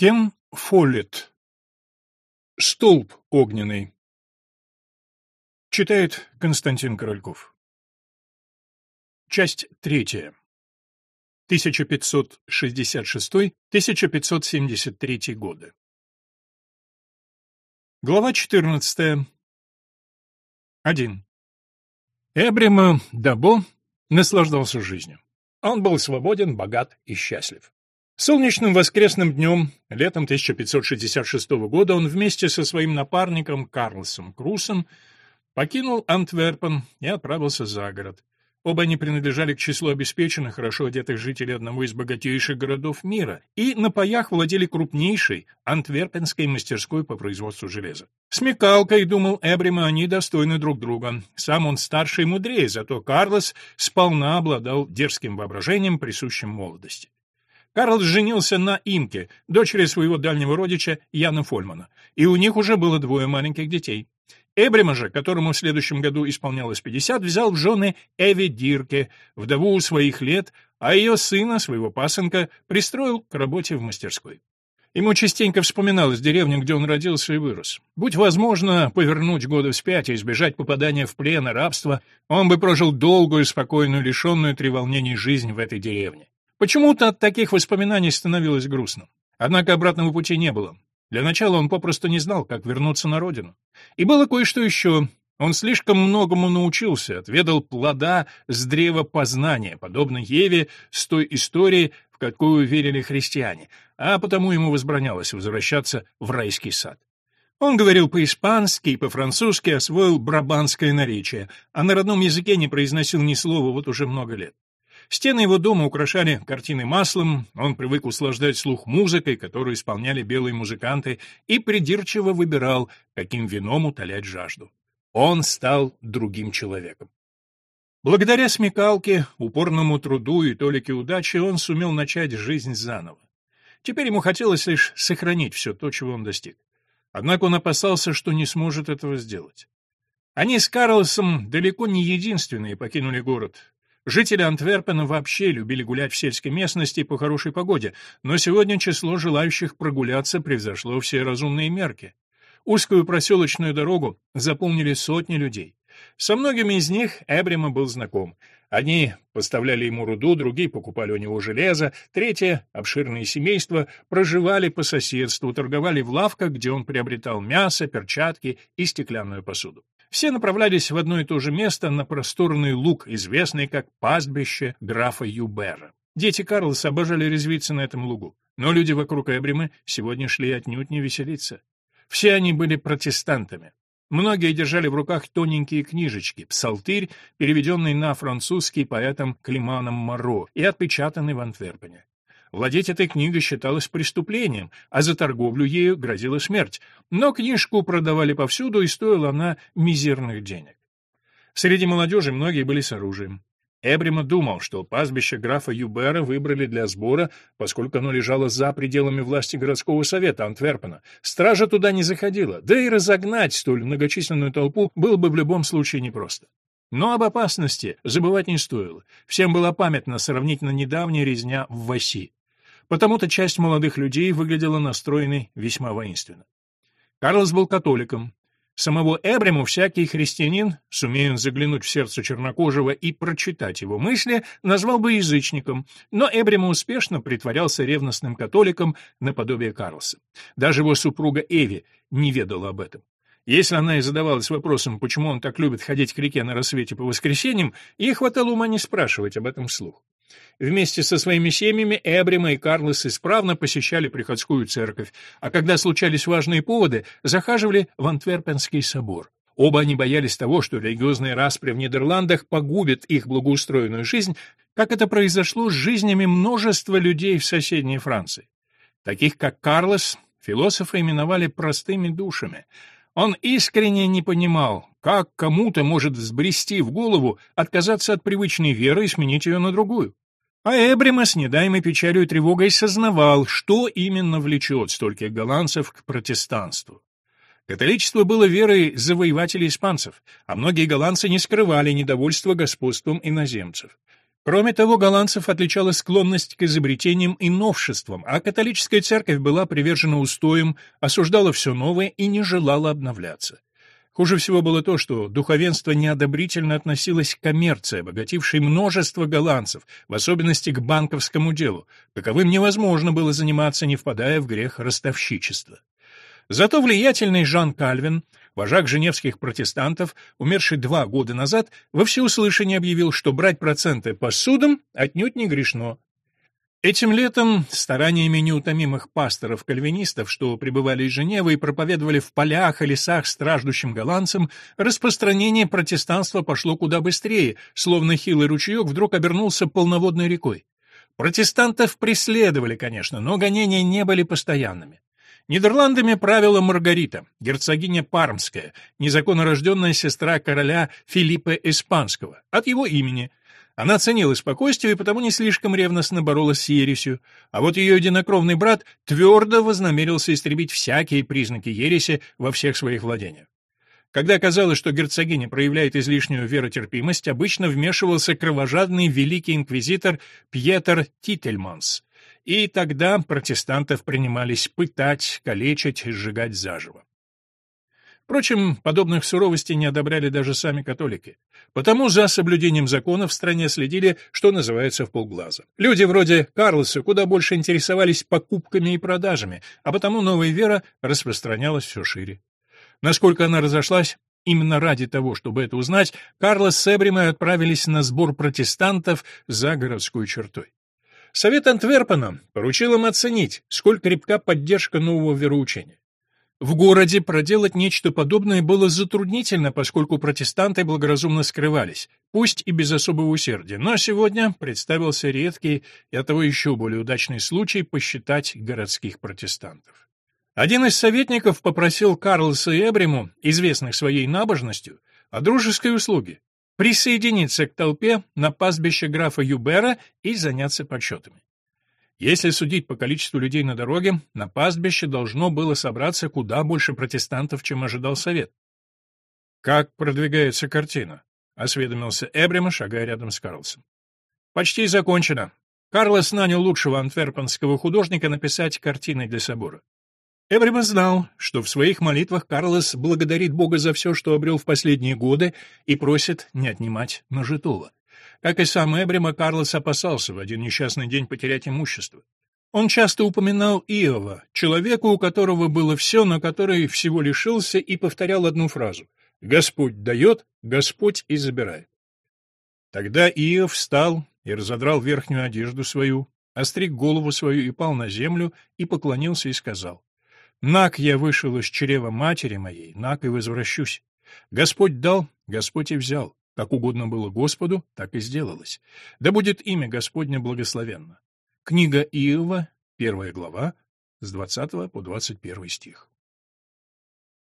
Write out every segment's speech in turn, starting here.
Кен Фоллет. Столб огненный. Читает Константин Корольков. Часть третья. 1566-1573 годы. Глава 14. 1. Эбрима Дабо наслаждался жизнью. Он был свободен, богат и счастлив. Солнечным воскресным днем, летом 1566 года, он вместе со своим напарником Карлсом Крусом покинул Антверпен и отправился за город. Оба они принадлежали к числу обеспеченных, хорошо одетых жителей одного из богатейших городов мира и на паях владели крупнейшей антверпенской мастерской по производству железа. Смекалкой, думал Эбрима, они достойны друг друга. Сам он старше и мудрее, зато Карлос сполна обладал дерзким воображением, присущим молодости. Карл женился на Имке, дочери своего дальнего родича Яна Фольмана, и у них уже было двое маленьких детей. Эбрима же, которому в следующем году исполнялось 50, взял в жены Эви Дирке, вдову своих лет, а ее сына, своего пасынка, пристроил к работе в мастерской. Ему частенько вспоминалась деревня, где он родился и вырос. Будь возможно повернуть годы вспять и избежать попадания в плен и рабство, он бы прожил долгую, спокойную, лишенную треволнений жизнь в этой деревне. Почему-то от таких воспоминаний становилось грустно. Однако обратного пути не было. Для начала он попросту не знал, как вернуться на родину. И было кое-что еще. Он слишком многому научился, отведал плода с древа познания, подобно Еве с той истории, в какую верили христиане, а потому ему возбранялось возвращаться в райский сад. Он говорил по-испански и по-французски, освоил брабанское наречие, а на родном языке не произносил ни слова вот уже много лет. Стены его дома украшали картины маслом, он привык услаждать слух музыкой, которую исполняли белые музыканты, и придирчиво выбирал, каким вином утолять жажду. Он стал другим человеком. Благодаря смекалке, упорному труду и толике удачи он сумел начать жизнь заново. Теперь ему хотелось лишь сохранить все то, чего он достиг. Однако он опасался, что не сможет этого сделать. Они с Карлосом далеко не единственные покинули город. Жители Антверпена вообще любили гулять в сельской местности по хорошей погоде, но сегодня число желающих прогуляться превзошло все разумные мерки. Узкую проселочную дорогу заполнили сотни людей. Со многими из них Эбрима был знаком. Одни поставляли ему руду, другие покупали у него железо, третьи, обширные семейства, проживали по соседству, торговали в лавках, где он приобретал мясо, перчатки и стеклянную посуду. Все направлялись в одно и то же место на просторный луг, известный как пастбище графа Юбера. Дети Карлоса обожали резвиться на этом лугу, но люди вокруг Эбримы сегодня шли отнюдь не веселиться. Все они были протестантами. Многие держали в руках тоненькие книжечки, псалтырь, переведенный на французский поэтом Климаном Моро и отпечатанный в Антверпене. Владеть этой книгой считалось преступлением, а за торговлю ею грозила смерть. Но книжку продавали повсюду, и стоила она мизерных денег. Среди молодежи многие были с оружием. Эбрима думал, что пастбище графа Юбера выбрали для сбора, поскольку оно лежало за пределами власти городского совета Антверпена. Стража туда не заходила, да и разогнать столь многочисленную толпу было бы в любом случае непросто. Но об опасности забывать не стоило. Всем была памятна сравнительно недавняя резня в Васи. Потому-то часть молодых людей выглядела настроенной весьма воинственно. Карлос был католиком. Самого Эбриму всякий христианин, сумея заглянуть в сердце чернокожего и прочитать его мысли, назвал бы язычником, но Эбриму успешно притворялся ревностным католиком наподобие Карлоса. Даже его супруга Эви не ведала об этом. Если она и задавалась вопросом, почему он так любит ходить к реке на рассвете по воскресеньям, ей хватало ума не спрашивать об этом вслух. Вместе со своими семьями Эбрима и Карлос исправно посещали приходскую церковь, а когда случались важные поводы, захаживали в Антверпенский собор. Оба они боялись того, что религиозные распри в Нидерландах погубят их благоустроенную жизнь, как это произошло с жизнями множества людей в соседней Франции. Таких как Карлос философы именовали простыми душами. Он искренне не понимал, как кому-то может взбрести в голову отказаться от привычной веры и сменить ее на другую. А Эбрима с недаемой печалью и тревогой сознавал, что именно влечет стольких голландцев к протестанству. Католичество было верой завоевателей испанцев, а многие голландцы не скрывали недовольства господством иноземцев. Кроме того, голландцев отличала склонность к изобретениям и новшествам, а католическая церковь была привержена устоям, осуждала все новое и не желала обновляться. Хуже всего было то, что духовенство неодобрительно относилось к коммерции, обогатившей множество голландцев, в особенности к банковскому делу, каковым невозможно было заниматься, не впадая в грех ростовщичества. Зато влиятельный Жан Кальвин, вожак женевских протестантов, умерший два года назад, во всеуслышание объявил, что брать проценты по судам отнюдь не грешно. Этим летом стараниями неутомимых пасторов-кальвинистов, что пребывали из Женевы и проповедовали в полях и лесах страждущим голландцам, распространение протестанства пошло куда быстрее, словно хилый ручеек вдруг обернулся полноводной рекой. Протестантов преследовали, конечно, но гонения не были постоянными. Нидерландами правила Маргарита, герцогиня Пармская, незаконнорожденная сестра короля Филиппа Испанского, от его имени. Она ценила спокойствие и потому не слишком ревностно боролась с ересью, а вот ее единокровный брат твердо вознамерился истребить всякие признаки ереси во всех своих владениях. Когда казалось, что герцогиня проявляет излишнюю веротерпимость, обычно вмешивался кровожадный великий инквизитор Пьетер Тительманс, и тогда протестантов принимались пытать, калечить сжигать заживо. Впрочем, подобных суровостей не одобряли даже сами католики. Потому за соблюдением закона в стране следили, что называется, в полглаза. Люди вроде Карлоса куда больше интересовались покупками и продажами, а потому новая вера распространялась все шире. Насколько она разошлась, Именно ради того, чтобы это узнать, Карлос с Эбримой отправились на сбор протестантов за городской чертой. Совет Антверпена поручил им оценить, сколь крепка поддержка нового вероучения. В городе проделать нечто подобное было затруднительно, поскольку протестанты благоразумно скрывались, пусть и без особого усердия, но сегодня представился редкий и оттого еще более удачный случай посчитать городских протестантов. Один из советников попросил Карлоса и Эбриму, известных своей набожностью, о дружеской услуге присоединиться к толпе на пастбище графа Юбера и заняться подсчетами. Если судить по количеству людей на дороге, на пастбище должно было собраться куда больше протестантов, чем ожидал совет. «Как продвигается картина?» — осведомился Эбрима, шагая рядом с Карлсом. «Почти закончено. Карлос нанял лучшего антверпенского художника написать картины для собора. Эбрима знал, что в своих молитвах Карлос благодарит Бога за все, что обрел в последние годы, и просит не отнимать нажитого. Как и сам Эбрима, Карлос опасался в один несчастный день потерять имущество. Он часто упоминал Иова, человека, у которого было все, но который всего лишился, и повторял одну фразу «Господь дает, Господь и забирает». Тогда Иов встал и разодрал верхнюю одежду свою, остриг голову свою и пал на землю, и поклонился и сказал Нак я вышел из чрева матери моей, нак и возвращусь. Господь дал, Господь и взял. Как угодно было Господу, так и сделалось. Да будет имя Господне благословенно. Книга Иова, первая глава, с 20 по 21 стих.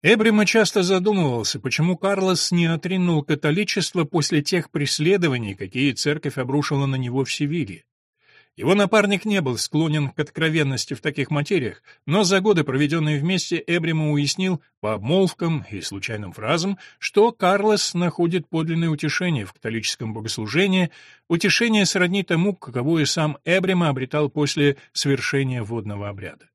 Эбрима часто задумывался, почему Карлос не отринул католичество после тех преследований, какие церковь обрушила на него в Севилье. Его напарник не был склонен к откровенности в таких материях, но за годы, проведенные вместе, Эбрима уяснил по обмолвкам и случайным фразам, что Карлос находит подлинное утешение в католическом богослужении, утешение сродни тому, каковое сам Эбрима обретал после свершения водного обряда.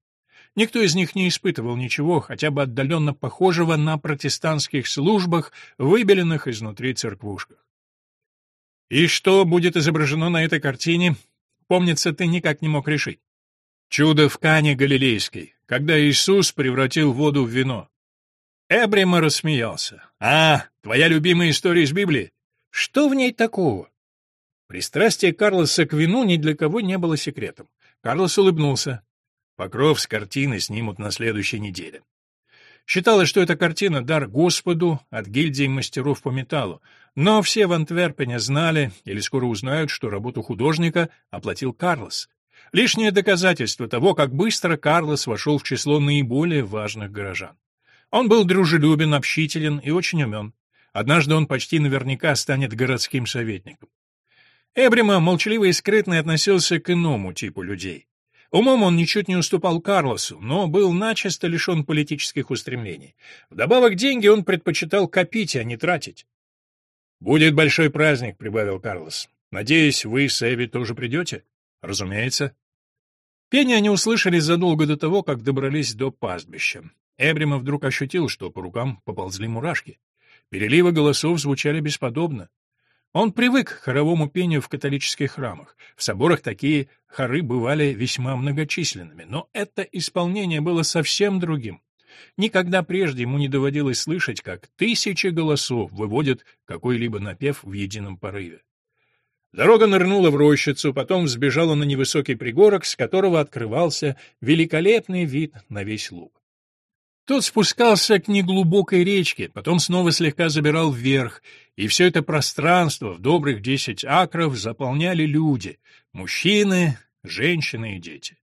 Никто из них не испытывал ничего, хотя бы отдаленно похожего на протестантских службах, выбеленных изнутри церквушках. И что будет изображено на этой картине, Помнится, ты никак не мог решить. Чудо в Кане Галилейской, когда Иисус превратил воду в вино. Эбрима рассмеялся. «А, твоя любимая история из Библии? Что в ней такого?» Пристрастие Карлоса к вину ни для кого не было секретом. Карлос улыбнулся. Покров с картины снимут на следующей неделе. Считалось, что эта картина — дар Господу от гильдии мастеров по металлу, но все в Антверпене знали или скоро узнают, что работу художника оплатил Карлос. Лишнее доказательство того, как быстро Карлос вошел в число наиболее важных горожан. Он был дружелюбен, общителен и очень умен. Однажды он почти наверняка станет городским советником. Эбрима молчаливо и скрытно относился к иному типу людей. Умом он ничуть не уступал Карлосу, но был начисто лишен политических устремлений. Вдобавок деньги он предпочитал копить, а не тратить. «Будет большой праздник», — прибавил Карлос. Надеюсь, вы с Эви тоже придете? Разумеется. Пение они услышали задолго до того, как добрались до пастбища. Эбрима вдруг ощутил, что по рукам поползли мурашки. Переливы голосов звучали бесподобно. Он привык к хоровому пению в католических храмах. В соборах такие хоры бывали весьма многочисленными, но это исполнение было совсем другим. Никогда прежде ему не доводилось слышать, как тысячи голосов выводят какой-либо напев в едином порыве. Дорога нырнула в рощицу, потом взбежала на невысокий пригорок, с которого открывался великолепный вид на весь луг. Тот спускался к неглубокой речке, потом снова слегка забирал вверх, и все это пространство в добрых десять акров заполняли люди — мужчины, женщины и дети.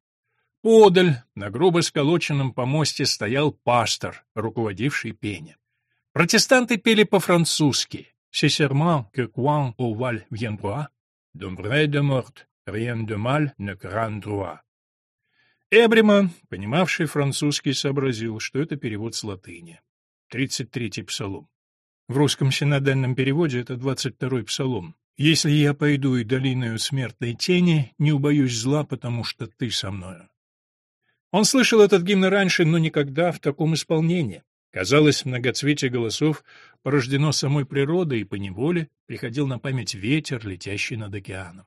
Подаль, на грубо сколоченном помосте, стоял пастор, руководивший пением. Протестанты пели по-французски «C'est sûrement que quand au val viendra, Домбре де морт, rien de mal ne grand. Эбрима, понимавший французский, сообразил, что это перевод с латыни. Тридцать третий псалом. В русском синодальном переводе это двадцать второй псалом. «Если я пойду и долиною смертной тени, не убоюсь зла, потому что ты со мною». Он слышал этот гимн раньше, но никогда в таком исполнении. Казалось, многоцветие голосов порождено самой природой, и поневоле приходил на память ветер, летящий над океаном.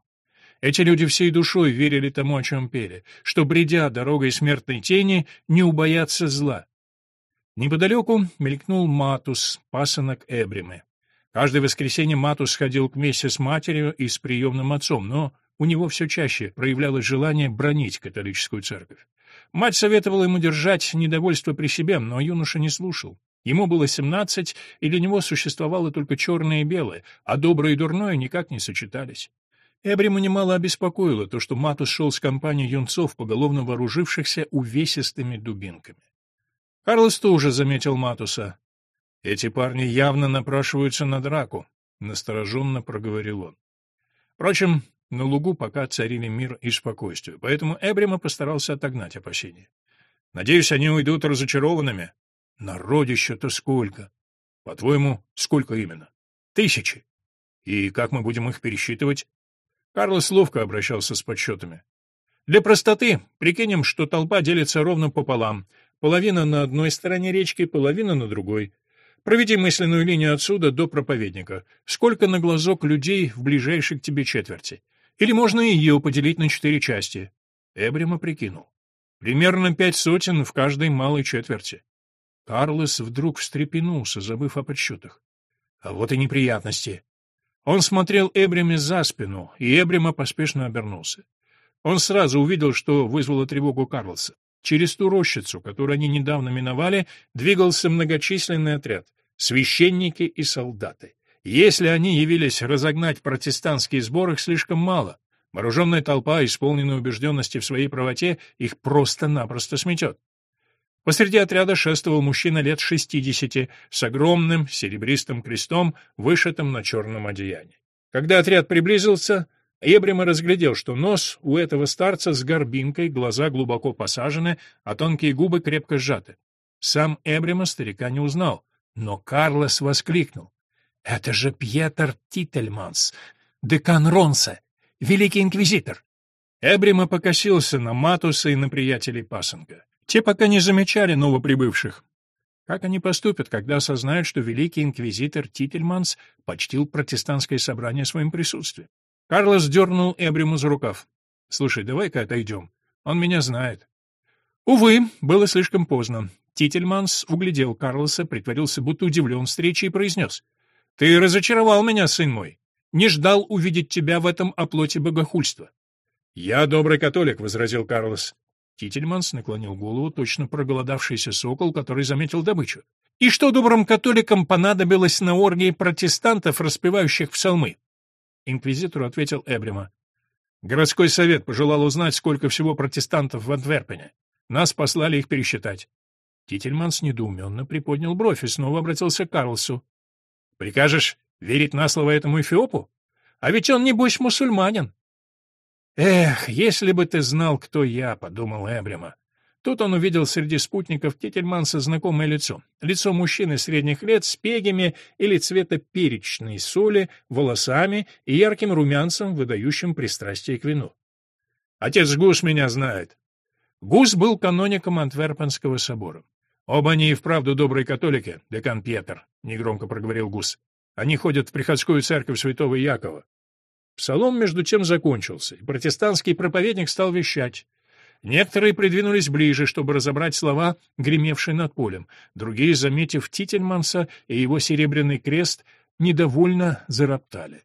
Эти люди всей душой верили тому, о чем пели, что, бредя дорогой смертной тени, не убоятся зла. Неподалеку мелькнул Матус, пасынок Эбримы. Каждое воскресенье Матус ходил к мессе с матерью и с приемным отцом, но у него все чаще проявлялось желание бронить католическую церковь. Мать советовала ему держать недовольство при себе, но юноша не слушал. Ему было семнадцать, и для него существовало только черное и белое, а доброе и дурное никак не сочетались. Эбриму немало обеспокоило то, что Матус шел с компанией юнцов, поголовно вооружившихся увесистыми дубинками. Карлос тоже заметил Матуса. «Эти парни явно напрашиваются на драку», — настороженно проговорил он. Впрочем, на лугу пока царили мир и спокойствие, поэтому Эбрима постарался отогнать опасения. «Надеюсь, они уйдут разочарованными». «Народища-то сколько?» «По-твоему, сколько именно?» «Тысячи». «И как мы будем их пересчитывать?» Карлос ловко обращался с подсчетами. «Для простоты прикинем, что толпа делится ровно пополам. Половина на одной стороне речки, половина на другой. Проведи мысленную линию отсюда до проповедника. Сколько на глазок людей в ближайшей к тебе четверти? Или можно ее поделить на четыре части. Эбрима прикинул. Примерно пять сотен в каждой малой четверти. Карлос вдруг встрепенулся, забыв о подсчетах. А вот и неприятности. Он смотрел Эбриме за спину, и Эбрима поспешно обернулся. Он сразу увидел, что вызвало тревогу Карлоса. Через ту рощицу, которую они недавно миновали, двигался многочисленный отряд — священники и солдаты. Если они явились разогнать протестантские сборы, их слишком мало. Вооруженная толпа, исполненная убежденности в своей правоте, их просто-напросто сметет. Посреди отряда шествовал мужчина лет шестидесяти с огромным серебристым крестом, вышитым на черном одеянии. Когда отряд приблизился, Эбрима разглядел, что нос у этого старца с горбинкой, глаза глубоко посажены, а тонкие губы крепко сжаты. Сам Эбрима старика не узнал, но Карлос воскликнул. Это же Пьетер Тительманс, декан Ронса, великий инквизитор. Эбрима покосился на Матуса и на приятелей пасынка. Те пока не замечали новоприбывших. Как они поступят, когда осознают, что великий инквизитор Тительманс почтил протестантское собрание своим присутствием? Карлос дернул Эбриму за рукав. «Слушай, давай-ка отойдем. Он меня знает». Увы, было слишком поздно. Тительманс углядел Карлоса, притворился, будто удивлен встречей, и произнес — ты разочаровал меня, сын мой. Не ждал увидеть тебя в этом оплоте богохульства. Я добрый католик, возразил Карлос. Тительманс наклонил голову, точно проголодавшийся сокол, который заметил добычу. И что добрым католикам понадобилось на оргии протестантов, распевающих псалмы? Инквизитору ответил Эбрима. Городской совет пожелал узнать, сколько всего протестантов в Антверпене. Нас послали их пересчитать. Тительманс недоуменно приподнял бровь и снова обратился к Карлсу. Прикажешь верить на слово этому Эфиопу? А ведь он, небось, мусульманин. Эх, если бы ты знал, кто я, — подумал Эбрима. Тут он увидел среди спутников Тительманса знакомое лицо. Лицо мужчины средних лет с пегами или цвета перечной соли, волосами и ярким румянцем, выдающим пристрастие к вину. «Отец Гус меня знает». Гус был каноником Антверпенского собора. «Оба они и вправду добрые католики, декан Пьетер», — негромко проговорил Гус. «Они ходят в приходскую церковь святого Якова». Псалом между тем закончился, и протестантский проповедник стал вещать. Некоторые придвинулись ближе, чтобы разобрать слова, гремевшие над полем. Другие, заметив Тительманса и его серебряный крест, недовольно зароптали.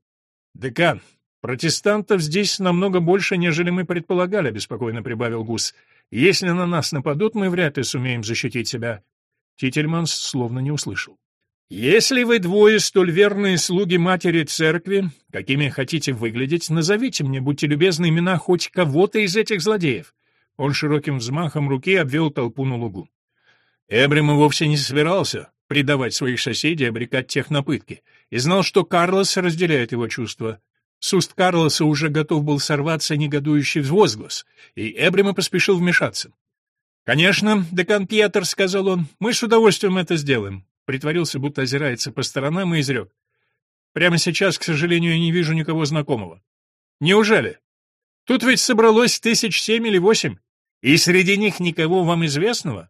«Декан, протестантов здесь намного больше, нежели мы предполагали», — беспокойно прибавил Гус. «Если на нас нападут, мы вряд ли сумеем защитить себя». Тительманс словно не услышал. «Если вы двое столь верные слуги матери церкви, какими хотите выглядеть, назовите мне, будьте любезны, имена хоть кого-то из этих злодеев. Он широким взмахом руки обвел толпу на лугу. Эбрим вовсе не собирался предавать своих соседей, обрекать тех на пытки, и знал, что Карлос разделяет его чувства. С уст Карлоса уже готов был сорваться негодующий возглас, и Эбрима поспешил вмешаться. «Конечно, декан Пьетер», — сказал он, — «мы с удовольствием это сделаем». Притворился, будто озирается по сторонам и изрек. «Прямо сейчас, к сожалению, я не вижу никого знакомого». «Неужели?» Тут ведь собралось тысяч семь или восемь, и среди них никого вам известного.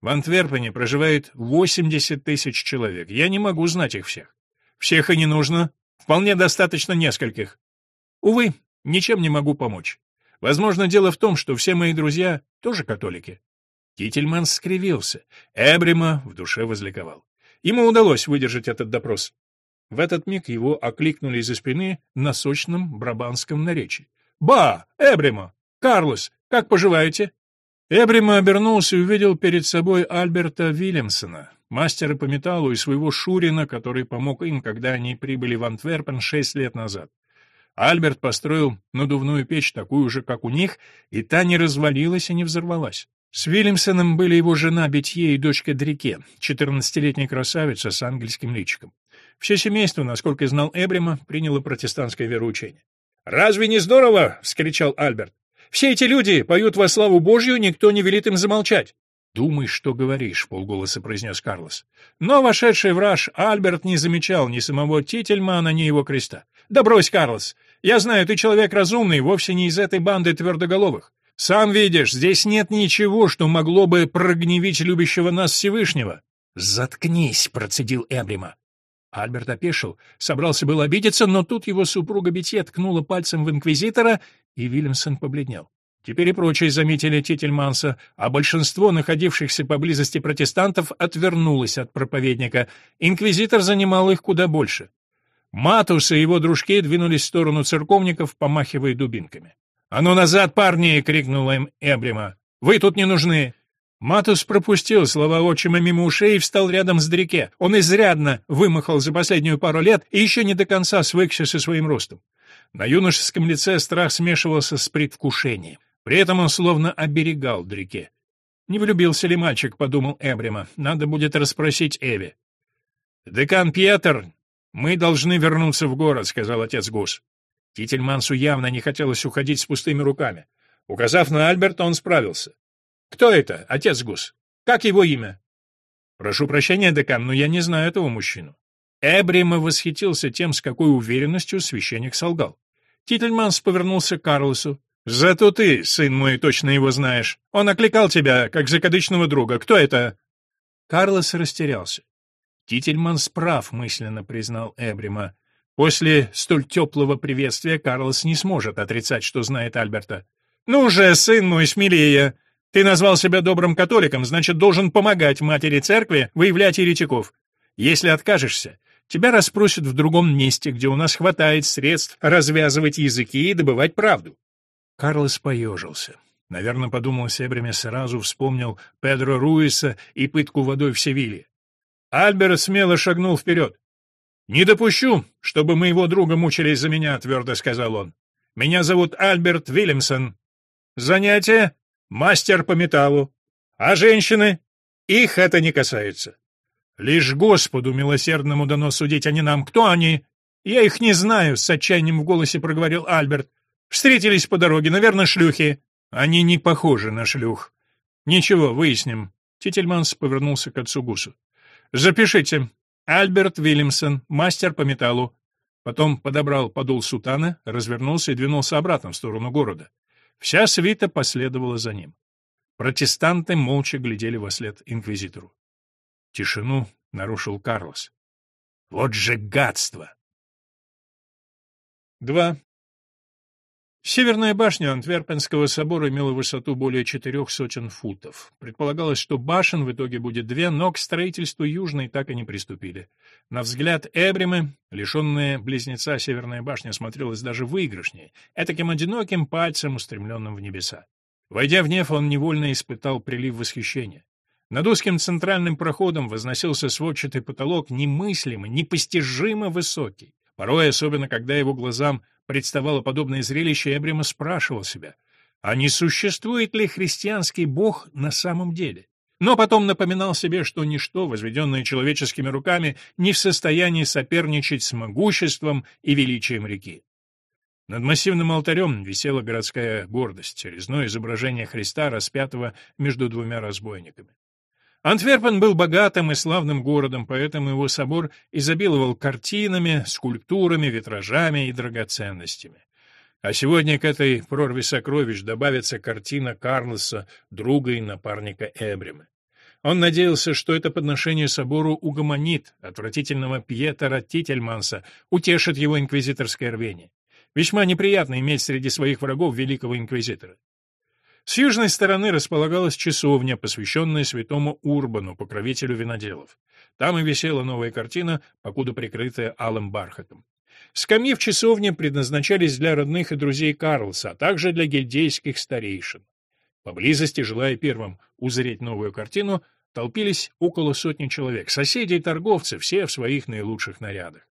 В Антверпене проживает восемьдесят тысяч человек. Я не могу знать их всех. Всех и не нужно. Вполне достаточно нескольких. Увы, ничем не могу помочь. Возможно, дело в том, что все мои друзья тоже католики. Кительман скривился. Эбрима в душе возликовал. Ему удалось выдержать этот допрос. В этот миг его окликнули из-за спины на сочном брабанском наречии. «Ба! Эбрима! Карлос, как поживаете?» Эбрима обернулся и увидел перед собой Альберта Вильямсона, мастера по металлу и своего Шурина, который помог им, когда они прибыли в Антверпен шесть лет назад. Альберт построил надувную печь, такую же, как у них, и та не развалилась и не взорвалась. С Вильямсоном были его жена Бетье и дочка Дрике, четырнадцатилетняя красавица с ангельским личиком. Все семейство, насколько знал Эбрима, приняло протестантское вероучение. «Разве не здорово?» — вскричал Альберт. «Все эти люди поют во славу Божью, никто не велит им замолчать». «Думай, что говоришь», — полголоса произнес Карлос. Но вошедший враж Альберт не замечал ни самого Тительмана, ни его креста. «Да брось, Карлос! Я знаю, ты человек разумный, вовсе не из этой банды твердоголовых. Сам видишь, здесь нет ничего, что могло бы прогневить любящего нас Всевышнего». «Заткнись», — процедил Эбрима. Альберт опешил, собрался был обидеться, но тут его супруга Бетье ткнула пальцем в инквизитора, и Вильямсон побледнел. Теперь и прочие заметили Тительманса, а большинство находившихся поблизости протестантов отвернулось от проповедника. Инквизитор занимал их куда больше. Матус и его дружки двинулись в сторону церковников, помахивая дубинками. «А ну назад, парни!» — крикнула им Эбрима. «Вы тут не нужны!» Матус пропустил слова отчима мимо ушей и встал рядом с Дрике. Он изрядно вымахал за последнюю пару лет и еще не до конца свыкся со своим ростом. На юношеском лице страх смешивался с предвкушением. При этом он словно оберегал Дрике. «Не влюбился ли мальчик?» — подумал Эбрима. «Надо будет расспросить Эви». «Декан Пьетер, мы должны вернуться в город», — сказал отец Гус. Тительмансу явно не хотелось уходить с пустыми руками. Указав на Альберта, он справился. Кто это, отец Гус? Как его имя? Прошу прощения, декан, но я не знаю этого мужчину. Эбрима восхитился тем, с какой уверенностью священник солгал. Тительманс повернулся к Карлосу. «Зато ты, сын мой, точно его знаешь. Он окликал тебя, как закадычного друга. Кто это?» Карлос растерялся. «Тительманс прав», — мысленно признал Эбрима. После столь теплого приветствия Карлос не сможет отрицать, что знает Альберта. «Ну же, сын мой, смелее!» Ты назвал себя добрым католиком, значит, должен помогать матери церкви выявлять еретиков. Если откажешься, тебя расспросят в другом месте, где у нас хватает средств развязывать языки и добывать правду». Карлос поежился. Наверное, подумал Себреме, сразу вспомнил Педро Руиса и пытку водой в Севилье. Альберт смело шагнул вперед. «Не допущу, чтобы моего друга мучились за меня», — твердо сказал он. «Меня зовут Альберт Вильямсон. Занятие мастер по металлу. А женщины? Их это не касается. Лишь Господу милосердному дано судить, а не нам. Кто они? Я их не знаю, с отчаянием в голосе проговорил Альберт. Встретились по дороге, наверное, шлюхи. Они не похожи на шлюх. Ничего, выясним. Тительманс повернулся к отцу Гусу. Запишите. Альберт Вильямсон, мастер по металлу. Потом подобрал подол сутана, развернулся и двинулся обратно в сторону города. Вся свита последовала за ним. Протестанты молча глядели во след инквизитору. Тишину нарушил Карлос. Вот же гадство! 2. Северная башня Антверпенского собора имела высоту более четырех сотен футов. Предполагалось, что башен в итоге будет две, но к строительству южной так и не приступили. На взгляд Эбримы, лишенная близнеца Северная башня смотрелась даже выигрышнее, этаким одиноким пальцем, устремленным в небеса. Войдя в неф, он невольно испытал прилив восхищения. Над узким центральным проходом возносился сводчатый потолок немыслимо, непостижимо высокий. Порой, особенно когда его глазам представало подобное зрелище, Эбрима спрашивал себя, а не существует ли христианский бог на самом деле? Но потом напоминал себе, что ничто, возведенное человеческими руками, не в состоянии соперничать с могуществом и величием реки. Над массивным алтарем висела городская гордость, резное изображение Христа, распятого между двумя разбойниками. Антверпен был богатым и славным городом, поэтому его собор изобиловал картинами, скульптурами, витражами и драгоценностями. А сегодня к этой прорве сокровищ добавится картина Карлоса, друга и напарника Эбрима. Он надеялся, что это подношение собору угомонит отвратительного Пьетера Тительманса, утешит его инквизиторское рвение. Весьма неприятно иметь среди своих врагов великого инквизитора. С южной стороны располагалась часовня, посвященная святому Урбану, покровителю виноделов. Там и висела новая картина, покуда прикрытая алым бархатом. Скамьи в часовне предназначались для родных и друзей Карлса, а также для гильдейских старейшин. Поблизости, желая первым узреть новую картину, толпились около сотни человек, соседи и торговцы, все в своих наилучших нарядах.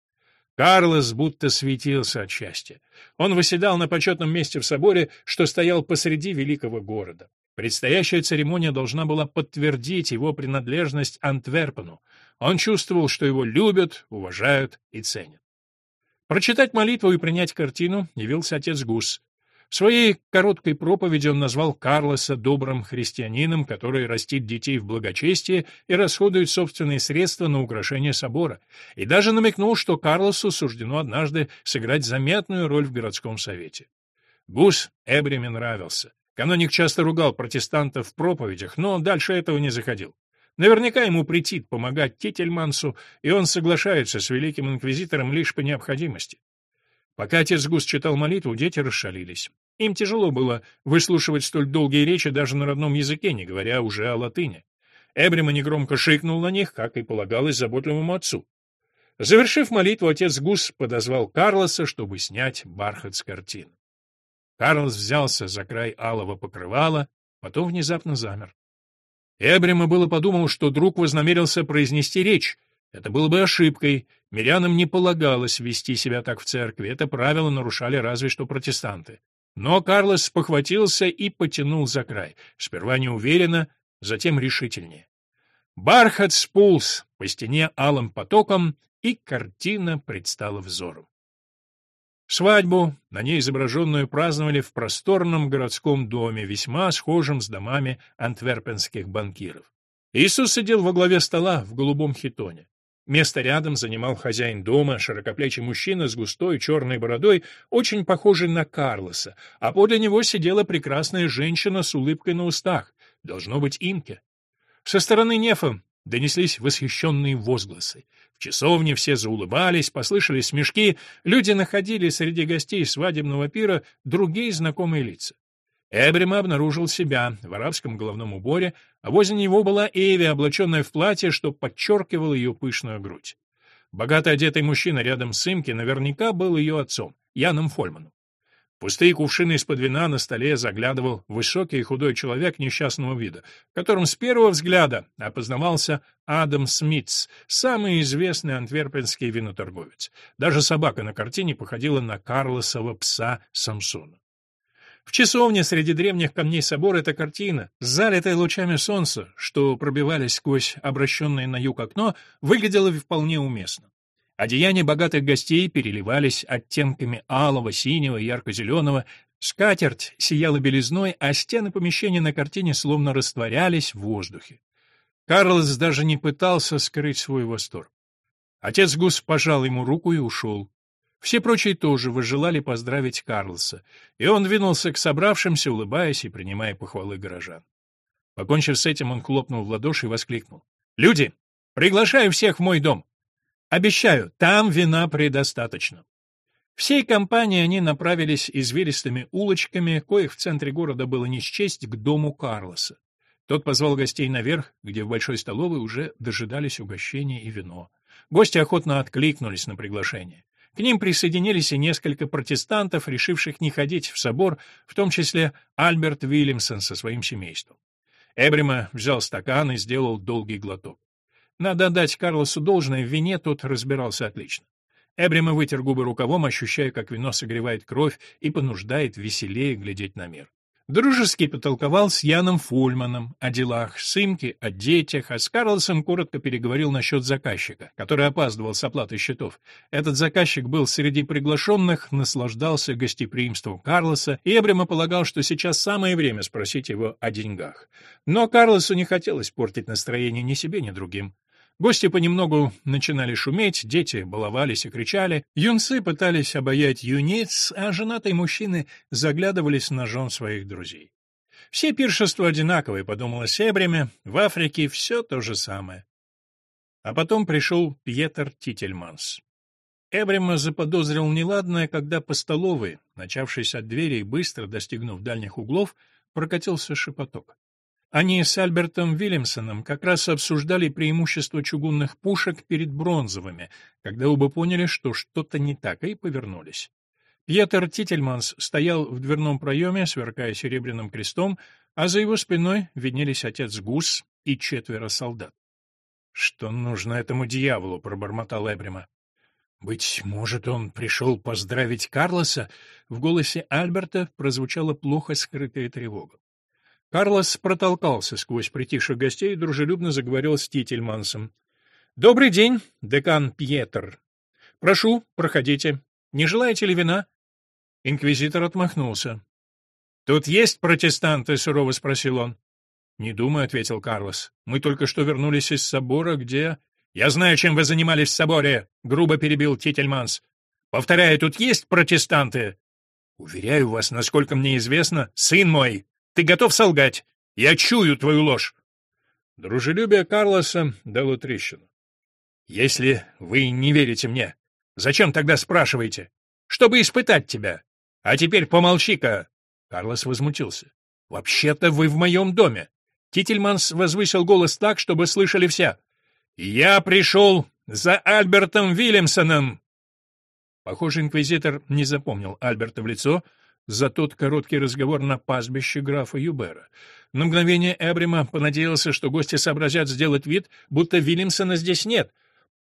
Карлос будто светился от счастья. Он восседал на почетном месте в соборе, что стоял посреди великого города. Предстоящая церемония должна была подтвердить его принадлежность Антверпену. Он чувствовал, что его любят, уважают и ценят. Прочитать молитву и принять картину явился отец Гус. В своей короткой проповеди он назвал Карлоса добрым христианином, который растит детей в благочестии и расходует собственные средства на украшение собора, и даже намекнул, что Карлосу суждено однажды сыграть заметную роль в городском совете. Гус Эбриме нравился. Каноник часто ругал протестантов в проповедях, но дальше этого не заходил. Наверняка ему претит помогать Тительмансу, и он соглашается с великим инквизитором лишь по необходимости. Пока отец Гус читал молитву, дети расшалились. Им тяжело было выслушивать столь долгие речи даже на родном языке, не говоря уже о латыни. Эбрима негромко шикнул на них, как и полагалось заботливому отцу. Завершив молитву, отец Гус подозвал Карлоса, чтобы снять бархат с картины. Карлос взялся за край алого покрывала, потом внезапно замер. Эбрима было подумал, что друг вознамерился произнести речь. Это было бы ошибкой. Мирянам не полагалось вести себя так в церкви. Это правило нарушали разве что протестанты. Но Карлос похватился и потянул за край, сперва неуверенно, затем решительнее. Бархат сполз по стене алым потоком, и картина предстала взору. Свадьбу, на ней изображенную, праздновали в просторном городском доме, весьма схожем с домами антверпенских банкиров. Иисус сидел во главе стола в голубом хитоне. Место рядом занимал хозяин дома, широкоплечий мужчина с густой черной бородой, очень похожий на Карлоса, а подле него сидела прекрасная женщина с улыбкой на устах, должно быть имке. Со стороны Нефа донеслись восхищенные возгласы. В часовне все заулыбались, послышались смешки, люди находили среди гостей свадебного пира другие знакомые лица. Эбрима обнаружил себя в арабском головном уборе, а возле него была Эви, облаченная в платье, что подчеркивало ее пышную грудь. Богато одетый мужчина рядом с Имки наверняка был ее отцом, Яном Фольманом. Пустые кувшины из-под вина на столе заглядывал высокий и худой человек несчастного вида, которым с первого взгляда опознавался Адам Смитс, самый известный антверпенский виноторговец. Даже собака на картине походила на Карлосова пса Самсона. В часовне среди древних камней собора эта картина, залитая лучами солнца, что пробивались сквозь обращенное на юг окно, выглядела вполне уместно. Одеяния богатых гостей переливались оттенками алого, синего ярко-зеленого, Скатерть сияла белизной, а стены помещения на картине словно растворялись в воздухе. Карлос даже не пытался скрыть свой восторг. Отец Гус пожал ему руку и ушел. Все прочие тоже выжелали поздравить Карлоса, и он двинулся к собравшимся, улыбаясь и принимая похвалы горожан. Покончив с этим, он хлопнул в ладоши и воскликнул. «Люди, приглашаю всех в мой дом! Обещаю, там вина предостаточно!» Всей компанией они направились извилистыми улочками, коих в центре города было не счесть, к дому Карлоса. Тот позвал гостей наверх, где в большой столовой уже дожидались угощения и вино. Гости охотно откликнулись на приглашение. К ним присоединились и несколько протестантов, решивших не ходить в собор, в том числе Альберт Вильямсон со своим семейством. Эбрима взял стакан и сделал долгий глоток. Надо отдать Карлосу должное, в вине тот разбирался отлично. Эбрима вытер губы рукавом, ощущая, как вино согревает кровь и понуждает веселее глядеть на мир. Дружески потолковал с Яном Фульманом о делах Сымки, о детях, а с Карлосом коротко переговорил насчет заказчика, который опаздывал с оплатой счетов. Этот заказчик был среди приглашенных, наслаждался гостеприимством Карлоса, и Эбрима полагал, что сейчас самое время спросить его о деньгах. Но Карлосу не хотелось портить настроение ни себе, ни другим. Гости понемногу начинали шуметь, дети баловались и кричали, юнцы пытались обаять юниц, а женатые мужчины заглядывались на жен своих друзей. Все пиршества одинаковые, подумала Себреме, в Африке все то же самое. А потом пришел Пьетер Тительманс. Эбрима заподозрил неладное, когда по столовой, начавшись от двери и быстро достигнув дальних углов, прокатился шепоток. Они с Альбертом Вильямсоном как раз обсуждали преимущество чугунных пушек перед бронзовыми, когда оба поняли, что что-то не так, и повернулись. Пьетер Тительманс стоял в дверном проеме, сверкая серебряным крестом, а за его спиной виднелись отец Гус и четверо солдат. «Что нужно этому дьяволу?» — пробормотал Эбрима. «Быть может, он пришел поздравить Карлоса?» В голосе Альберта прозвучала плохо скрытая тревога. Карлос протолкался сквозь притихших гостей и дружелюбно заговорил с Тительмансом. «Добрый день, декан Пьетер. Прошу, проходите. Не желаете ли вина?» Инквизитор отмахнулся. «Тут есть протестанты?» — сурово спросил он. «Не думаю», — ответил Карлос. «Мы только что вернулись из собора, где...» «Я знаю, чем вы занимались в соборе», — грубо перебил Тительманс. «Повторяю, тут есть протестанты?» «Уверяю вас, насколько мне известно, сын мой ты готов солгать? Я чую твою ложь. Дружелюбие Карлоса дало трещину. Если вы не верите мне, зачем тогда спрашиваете? Чтобы испытать тебя. А теперь помолчи-ка. Карлос возмутился. Вообще-то вы в моем доме. Тительманс возвысил голос так, чтобы слышали все. Я пришел за Альбертом Вильямсоном. Похоже, инквизитор не запомнил Альберта в лицо, за тот короткий разговор на пастбище графа Юбера. На мгновение Эбрима понадеялся, что гости сообразят сделать вид, будто Вильямсона здесь нет,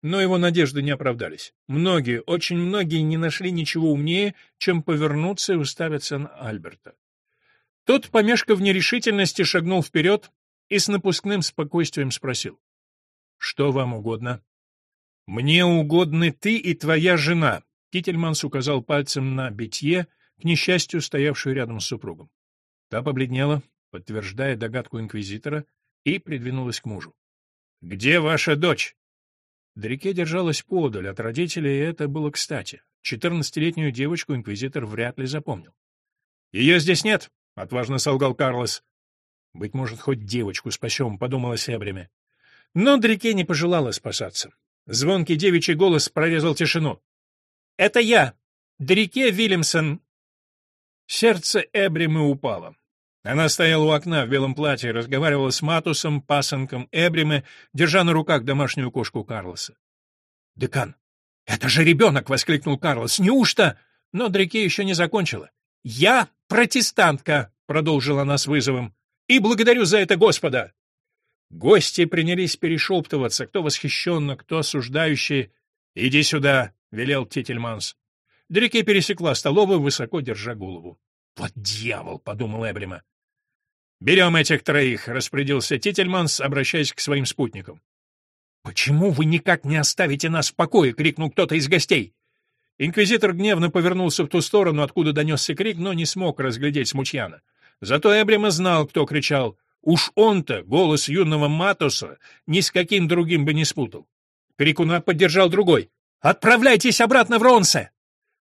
но его надежды не оправдались. Многие, очень многие не нашли ничего умнее, чем повернуться и уставиться на Альберта. Тот, помешков в нерешительности, шагнул вперед и с напускным спокойствием спросил. «Что вам угодно?» «Мне угодны ты и твоя жена», — Кительманс указал пальцем на битье, — к несчастью, стоявшую рядом с супругом. Та побледнела, подтверждая догадку инквизитора, и придвинулась к мужу. «Где ваша дочь?» Дрике держалась подаль от родителей, и это было кстати. Четырнадцатилетнюю девочку инквизитор вряд ли запомнил. «Ее здесь нет», — отважно солгал Карлос. «Быть может, хоть девочку спасем», — подумала Себреме. Но Дрике не пожелала спасаться. Звонкий девичий голос прорезал тишину. «Это я, Дрике Вильямсон, Сердце Эбримы упало. Она стояла у окна в белом платье и разговаривала с Матусом, пасынком Эбримы, держа на руках домашнюю кошку Карлоса. «Декан, это же ребенок!» — воскликнул Карлос. «Неужто?» Но Дрике еще не закончила. «Я протестантка!» — продолжила она с вызовом. «И благодарю за это Господа!» Гости принялись перешептываться, кто восхищенно, кто осуждающий. «Иди сюда!» — велел Тительманс. Дрике пересекла столовую, высоко держа голову. «Вот дьявол!» — подумал Эбрима. «Берем этих троих», — распорядился Тительманс, обращаясь к своим спутникам. «Почему вы никак не оставите нас в покое?» — крикнул кто-то из гостей. Инквизитор гневно повернулся в ту сторону, откуда донесся крик, но не смог разглядеть смутьяна. Зато Эбрима знал, кто кричал. Уж он-то, голос юного Матоса, ни с каким другим бы не спутал. Крикуна поддержал другой. «Отправляйтесь обратно в Ронсе!»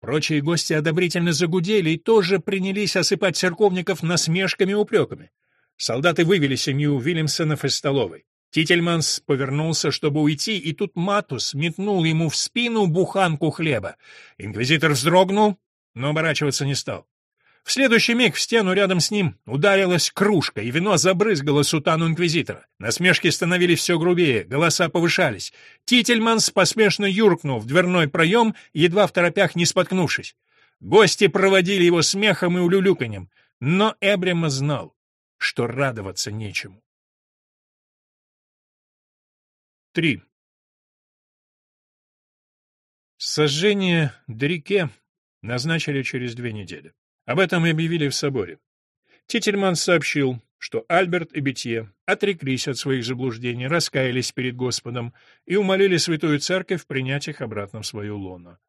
Прочие гости одобрительно загудели и тоже принялись осыпать церковников насмешками и упреками. Солдаты вывели семью Вильямсонов из столовой. Тительманс повернулся, чтобы уйти, и тут Матус метнул ему в спину буханку хлеба. Инквизитор вздрогнул, но оборачиваться не стал. В следующий миг в стену рядом с ним ударилась кружка, и вино забрызгало сутану инквизитора. Насмешки становились все грубее, голоса повышались. Тительманс посмешно юркнул в дверной проем, едва в торопях не споткнувшись. Гости проводили его смехом и улюлюканьем, но Эбрема знал, что радоваться нечему. 3. Сожжение Дрике назначили через две недели. Об этом объявили в соборе. Тительман сообщил, что Альберт и Бетье отреклись от своих заблуждений, раскаялись перед Господом и умолили Святую Церковь принять их обратно в свою лоно.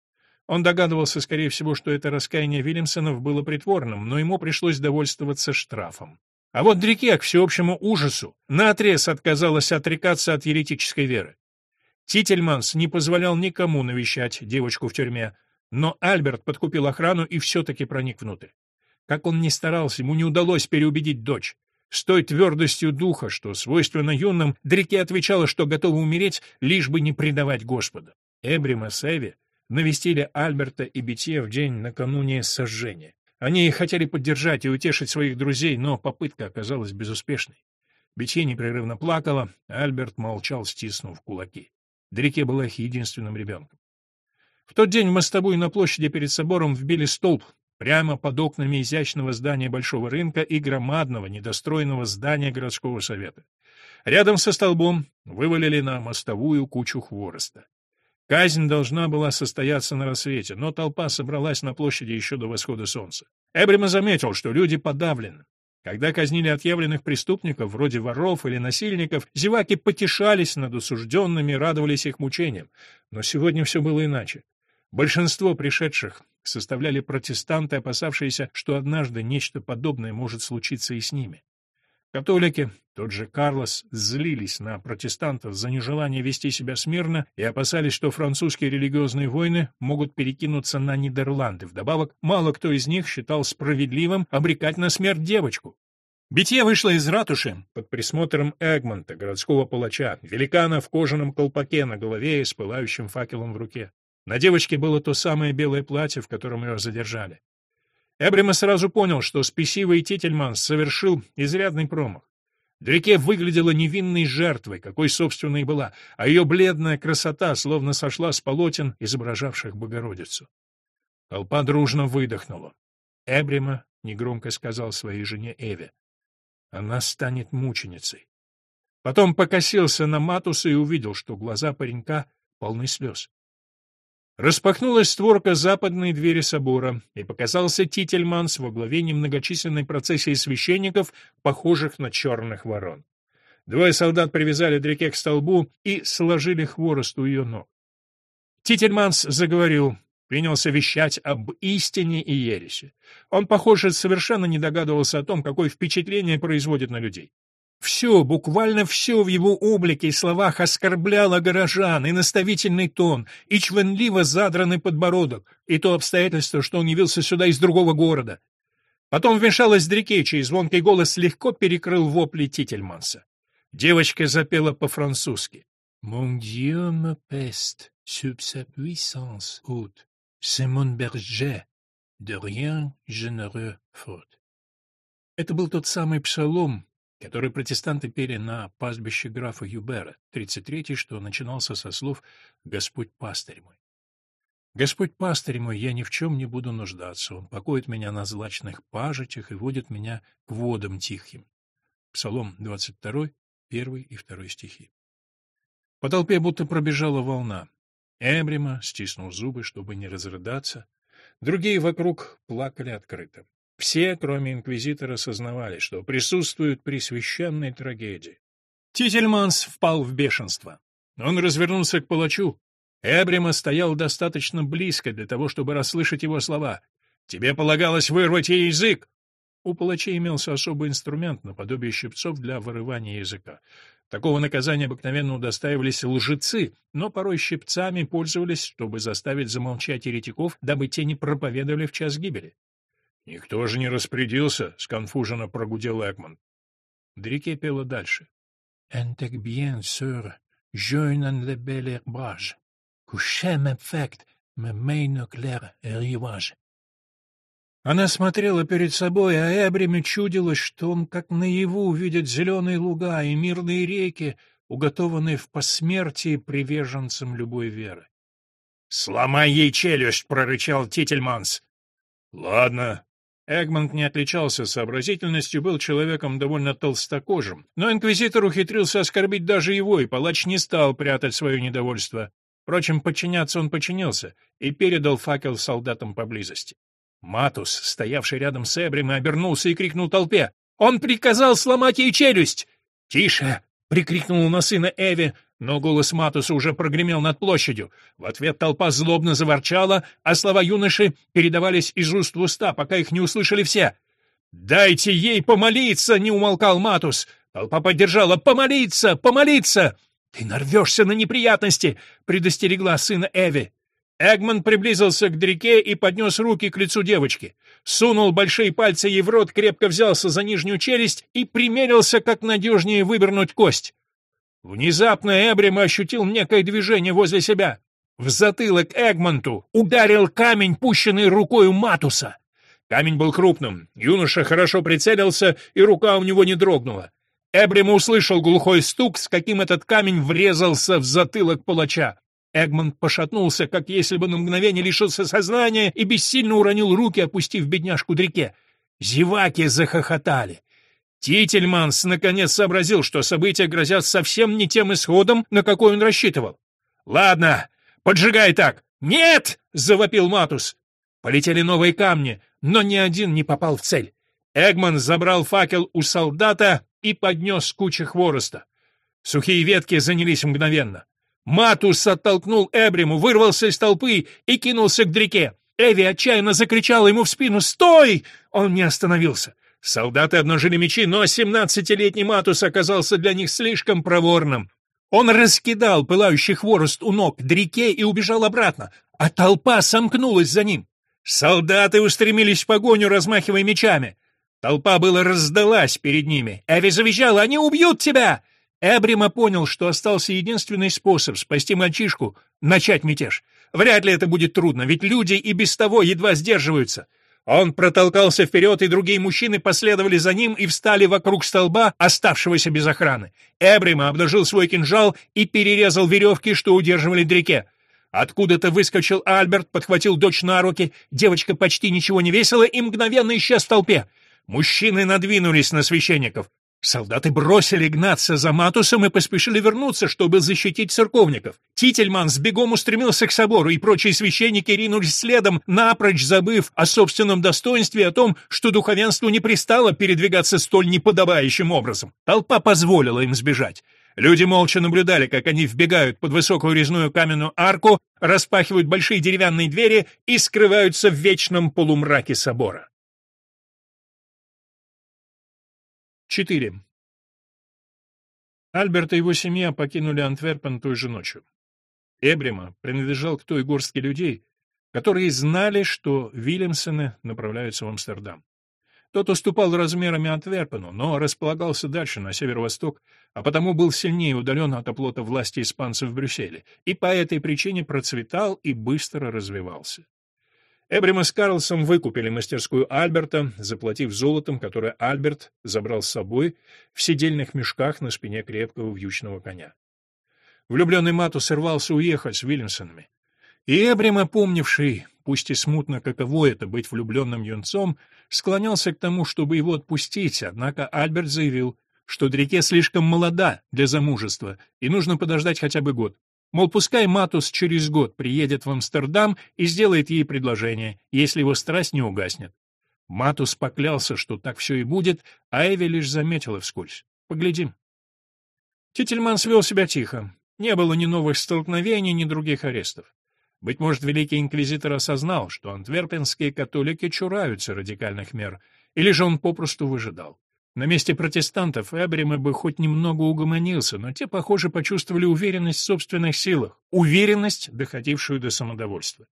Он догадывался, скорее всего, что это раскаяние Вильямсонов было притворным, но ему пришлось довольствоваться штрафом. А вот Дрике, к всеобщему ужасу, наотрез отказалась отрекаться от еретической веры. Тительманс не позволял никому навещать девочку в тюрьме, но Альберт подкупил охрану и все-таки проник внутрь. Как он ни старался, ему не удалось переубедить дочь. С той твердостью духа, что свойственно юным, Дрике отвечала, что готова умереть, лишь бы не предавать Господа. Эбрима с Эви навестили Альберта и Бетье в день накануне сожжения. Они хотели поддержать и утешить своих друзей, но попытка оказалась безуспешной. Бетье непрерывно плакала, Альберт молчал, стиснув кулаки. Дрике была их единственным ребенком. В тот день в мостовую на площади перед собором вбили столб, прямо под окнами изящного здания Большого рынка и громадного недостроенного здания городского совета. Рядом со столбом вывалили на мостовую кучу хвороста. Казнь должна была состояться на рассвете, но толпа собралась на площади еще до восхода солнца. Эбрима заметил, что люди подавлены. Когда казнили отъявленных преступников, вроде воров или насильников, зеваки потешались над осужденными, радовались их мучениям. Но сегодня все было иначе. Большинство пришедших составляли протестанты, опасавшиеся, что однажды нечто подобное может случиться и с ними. Католики, тот же Карлос, злились на протестантов за нежелание вести себя смирно и опасались, что французские религиозные войны могут перекинуться на Нидерланды. Вдобавок, мало кто из них считал справедливым обрекать на смерть девочку. Битье вышла из ратуши под присмотром Эгмонта, городского палача, великана в кожаном колпаке на голове и с пылающим факелом в руке. На девочке было то самое белое платье, в котором ее задержали. Эбрима сразу понял, что спесивый Тительман совершил изрядный промах. Дрике выглядела невинной жертвой, какой, собственно, и была, а ее бледная красота словно сошла с полотен, изображавших Богородицу. Толпа дружно выдохнула. Эбрима негромко сказал своей жене Эве. Она станет мученицей. Потом покосился на Матуса и увидел, что глаза паренька полны слез. Распахнулась створка западной двери собора, и показался Тительманс во главе немногочисленной процессии священников, похожих на черных ворон. Двое солдат привязали Дрике к столбу и сложили хворост у ее ног. Тительманс заговорил, принялся вещать об истине и ереси. Он, похоже, совершенно не догадывался о том, какое впечатление производит на людей. Все, буквально все в его облике и словах оскорбляло горожан, и наставительный тон, и чванливо задранный подбородок, и то обстоятельство, что он явился сюда из другого города. Потом вмешалась Дрикечи, и звонкий голос легко перекрыл вопли Тительманса. Девочка запела по-французски. «Mon Dieu me peste sub sa puissance haute, c'est mon berger, de rien je ne faute». Это был тот самый псалом, который протестанты пели на пастбище графа Юбера, 33-й, что начинался со слов «Господь пастырь мой». «Господь пастырь мой, я ни в чем не буду нуждаться, Он покоит меня на злачных пажитях и водит меня к водам тихим». Псалом 22, 1 и 2 стихи. По толпе будто пробежала волна. Эбрима стиснул зубы, чтобы не разрыдаться. Другие вокруг плакали открыто. Все, кроме инквизитора, сознавали, что присутствуют при священной трагедии. Тительманс впал в бешенство. Он развернулся к палачу, Эбрима стоял достаточно близко для того, чтобы расслышать его слова. «Тебе полагалось вырвать ей язык!» У палачей имелся особый инструмент, наподобие щипцов для вырывания языка. Такого наказания обыкновенно удостаивались лжецы, но порой щипцами пользовались, чтобы заставить замолчать еретиков, дабы те не проповедовали в час гибели. «Никто же не распорядился», — сконфуженно прогудел Экман. Дрике пела дальше. «Entec bien sur jeune en le bel herbage, couché m'infecte, me main clair et rivage». Она смотрела перед собой, а Эбриме чудилось, что он как наяву увидит зеленые луга и мирные реки, уготованные в посмертии приверженцам любой веры. — Сломай ей челюсть! — прорычал Тительманс. — Ладно. Эгмонт не отличался сообразительностью, был человеком довольно толстокожим, но инквизитор ухитрился оскорбить даже его, и палач не стал прятать свое недовольство. Впрочем, подчиняться он подчинился и передал факел солдатам поблизости. Матус, стоявший рядом с Эбрем, обернулся и крикнул толпе. «Он приказал сломать ей челюсть!» «Тише!» — прикрикнул на сына Эви, но голос Матуса уже прогремел над площадью. В ответ толпа злобно заворчала, а слова юноши передавались из уст в уста, пока их не услышали все. «Дайте ей помолиться!» — не умолкал Матус. Толпа поддержала. «Помолиться! Помолиться!» «Ты нарвешься на неприятности!» — предостерегла сына Эви. Эгман приблизился к Дрике и поднес руки к лицу девочки. Сунул большие пальцы ей в рот, крепко взялся за нижнюю челюсть и примерился, как надежнее вывернуть кость. Внезапно Эбрим ощутил некое движение возле себя. В затылок Эгмонту ударил камень, пущенный рукой Матуса. Камень был крупным, юноша хорошо прицелился, и рука у него не дрогнула. Эбрим услышал глухой стук, с каким этот камень врезался в затылок палача. Эгмонд пошатнулся, как если бы на мгновение лишился сознания и бессильно уронил руки, опустив бедняжку Дрике. Зеваки захохотали. Тительманс наконец сообразил, что события грозят совсем не тем исходом, на какой он рассчитывал. «Ладно, поджигай так!» «Нет!» — завопил Матус. Полетели новые камни, но ни один не попал в цель. Эгман забрал факел у солдата и поднес кучу хвороста. Сухие ветки занялись мгновенно. Матус оттолкнул Эбриму, вырвался из толпы и кинулся к Дрике. Эви отчаянно закричала ему в спину «Стой!» Он не остановился. Солдаты обнажили мечи, но семнадцатилетний Матус оказался для них слишком проворным. Он раскидал пылающий хворост у ног Дрике и убежал обратно, а толпа сомкнулась за ним. Солдаты устремились в погоню, размахивая мечами. Толпа была раздалась перед ними. Эви завизжала «Они убьют тебя!» Эбрима понял, что остался единственный способ спасти мальчишку — начать мятеж. Вряд ли это будет трудно, ведь люди и без того едва сдерживаются. Он протолкался вперед, и другие мужчины последовали за ним и встали вокруг столба, оставшегося без охраны. Эбрима обнажил свой кинжал и перерезал веревки, что удерживали Дрике. Откуда-то выскочил Альберт, подхватил дочь на руки, девочка почти ничего не весила и мгновенно исчез в толпе. Мужчины надвинулись на священников. Солдаты бросили гнаться за Матусом и поспешили вернуться, чтобы защитить церковников. Тительман с бегом устремился к собору, и прочие священники ринулись следом, напрочь забыв о собственном достоинстве и о том, что духовенству не пристало передвигаться столь неподобающим образом. Толпа позволила им сбежать. Люди молча наблюдали, как они вбегают под высокую резную каменную арку, распахивают большие деревянные двери и скрываются в вечном полумраке собора. 4. Альберт и его семья покинули Антверпен той же ночью. Эбрима принадлежал к той горстке людей, которые знали, что Вильямсоны направляются в Амстердам. Тот уступал размерами Антверпену, но располагался дальше, на северо-восток, а потому был сильнее удален от оплота власти испанцев в Брюсселе, и по этой причине процветал и быстро развивался. Эбрима с Карлсом выкупили мастерскую Альберта, заплатив золотом, которое Альберт забрал с собой в сидельных мешках на спине крепкого вьючного коня. Влюбленный Матус рвался уехать с Вильямсонами. И Эбрима, помнивший, пусть и смутно, каково это быть влюбленным юнцом, склонялся к тому, чтобы его отпустить, однако Альберт заявил, что Дрике слишком молода для замужества, и нужно подождать хотя бы год. Мол, пускай Матус через год приедет в Амстердам и сделает ей предложение, если его страсть не угаснет. Матус поклялся, что так все и будет, а Эви лишь заметила вскользь. Поглядим. Тительман свел себя тихо. Не было ни новых столкновений, ни других арестов. Быть может, великий инквизитор осознал, что антверпенские католики чураются радикальных мер, или же он попросту выжидал. На месте протестантов Эбрима бы хоть немного угомонился, но те, похоже, почувствовали уверенность в собственных силах, уверенность, доходившую до самодовольства.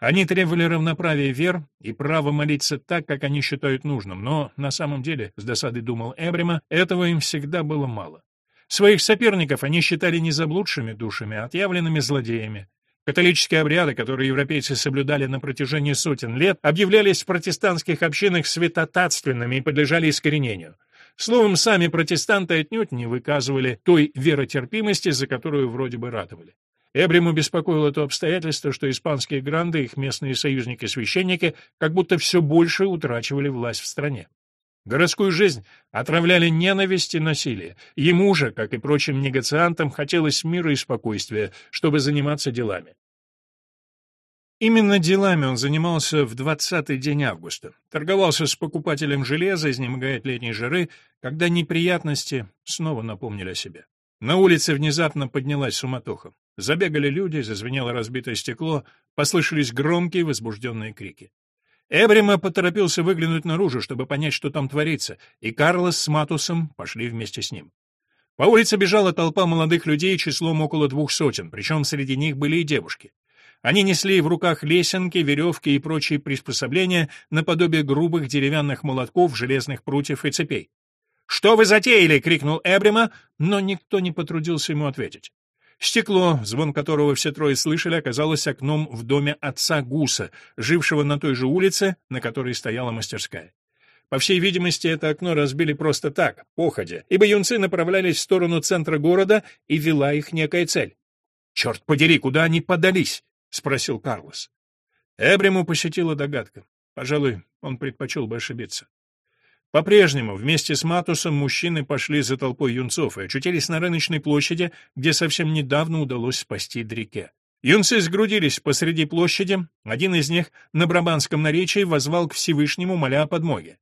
Они требовали равноправия вер и права молиться так, как они считают нужным, но на самом деле, с досадой думал Эбрима, этого им всегда было мало. Своих соперников они считали не заблудшими душами, а отъявленными злодеями. Католические обряды, которые европейцы соблюдали на протяжении сотен лет, объявлялись в протестантских общинах святотатственными и подлежали искоренению. Словом, сами протестанты отнюдь не выказывали той веротерпимости, за которую вроде бы ратовали. Эбриму беспокоило то обстоятельство, что испанские гранды, их местные союзники-священники, как будто все больше утрачивали власть в стране. Городскую жизнь отравляли ненависть и насилие. Ему же, как и прочим негациантам, хотелось мира и спокойствия, чтобы заниматься делами. Именно делами он занимался в двадцатый день августа. Торговался с покупателем железа, изнемогая от летней жары, когда неприятности снова напомнили о себе. На улице внезапно поднялась суматоха. Забегали люди, зазвенело разбитое стекло, послышались громкие возбужденные крики. Эбрима поторопился выглянуть наружу, чтобы понять, что там творится, и Карлос с Матусом пошли вместе с ним. По улице бежала толпа молодых людей числом около двух сотен, причем среди них были и девушки. Они несли в руках лесенки, веревки и прочие приспособления наподобие грубых деревянных молотков, железных прутьев и цепей. «Что вы затеяли?» — крикнул Эбрима, но никто не потрудился ему ответить. Стекло, звон которого все трое слышали, оказалось окном в доме отца Гуса, жившего на той же улице, на которой стояла мастерская. По всей видимости, это окно разбили просто так, походя, ибо юнцы направлялись в сторону центра города, и вела их некая цель. «Черт подери, куда они подались?» — спросил Карлос. Эбриму посетила догадка. Пожалуй, он предпочел бы ошибиться. По-прежнему вместе с Матусом мужчины пошли за толпой юнцов и очутились на рыночной площади, где совсем недавно удалось спасти Дрике. Юнцы сгрудились посреди площади, один из них на брабанском наречии возвал к Всевышнему, моля о подмоге.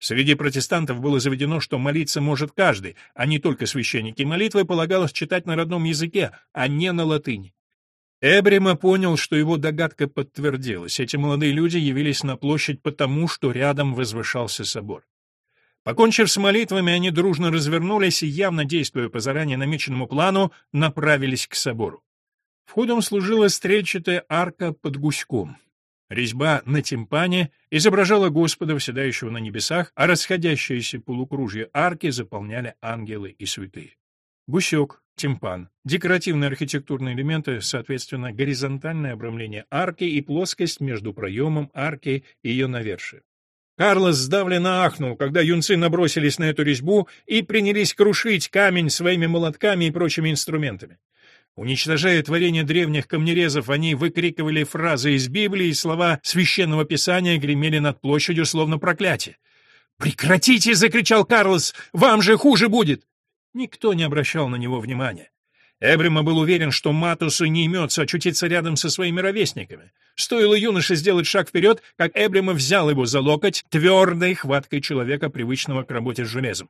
Среди протестантов было заведено, что молиться может каждый, а не только священники. Молитвы полагалось читать на родном языке, а не на латыни. Эбрима понял, что его догадка подтвердилась. Эти молодые люди явились на площадь потому, что рядом возвышался собор. Покончив с молитвами, они дружно развернулись и, явно действуя по заранее намеченному плану, направились к собору. Входом служила стрельчатая арка под гуськом. Резьба на тимпане изображала Господа, вседающего на небесах, а расходящиеся полукружья арки заполняли ангелы и святые. Гусек, тимпан, декоративные архитектурные элементы, соответственно, горизонтальное обрамление арки и плоскость между проемом арки и ее навершием. Карлос сдавленно ахнул, когда юнцы набросились на эту резьбу и принялись крушить камень своими молотками и прочими инструментами. Уничтожая творение древних камнерезов, они выкрикивали фразы из Библии, и слова священного писания гремели над площадью, словно проклятие. «Прекратите!» — закричал Карлос. «Вам же хуже будет!» Никто не обращал на него внимания. Эбрима был уверен, что Матусу не имется очутиться рядом со своими ровесниками. Стоило юноше сделать шаг вперед, как Эбрима взял его за локоть твердой хваткой человека, привычного к работе с железом.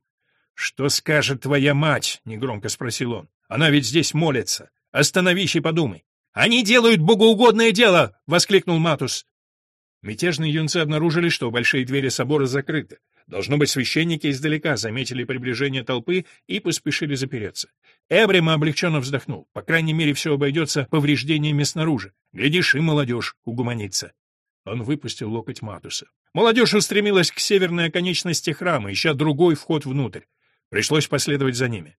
«Что скажет твоя мать?» — негромко спросил он. «Она ведь здесь молится. Остановись и подумай». «Они делают богоугодное дело!» — воскликнул Матус. Мятежные юнцы обнаружили, что большие двери собора закрыты. Должно быть, священники издалека заметили приближение толпы и поспешили запереться. Эбрима облегченно вздохнул. По крайней мере, все обойдется повреждениями снаружи. Глядишь, и молодежь угуманится. Он выпустил локоть Матуса. Молодежь устремилась к северной оконечности храма, ища другой вход внутрь. Пришлось последовать за ними.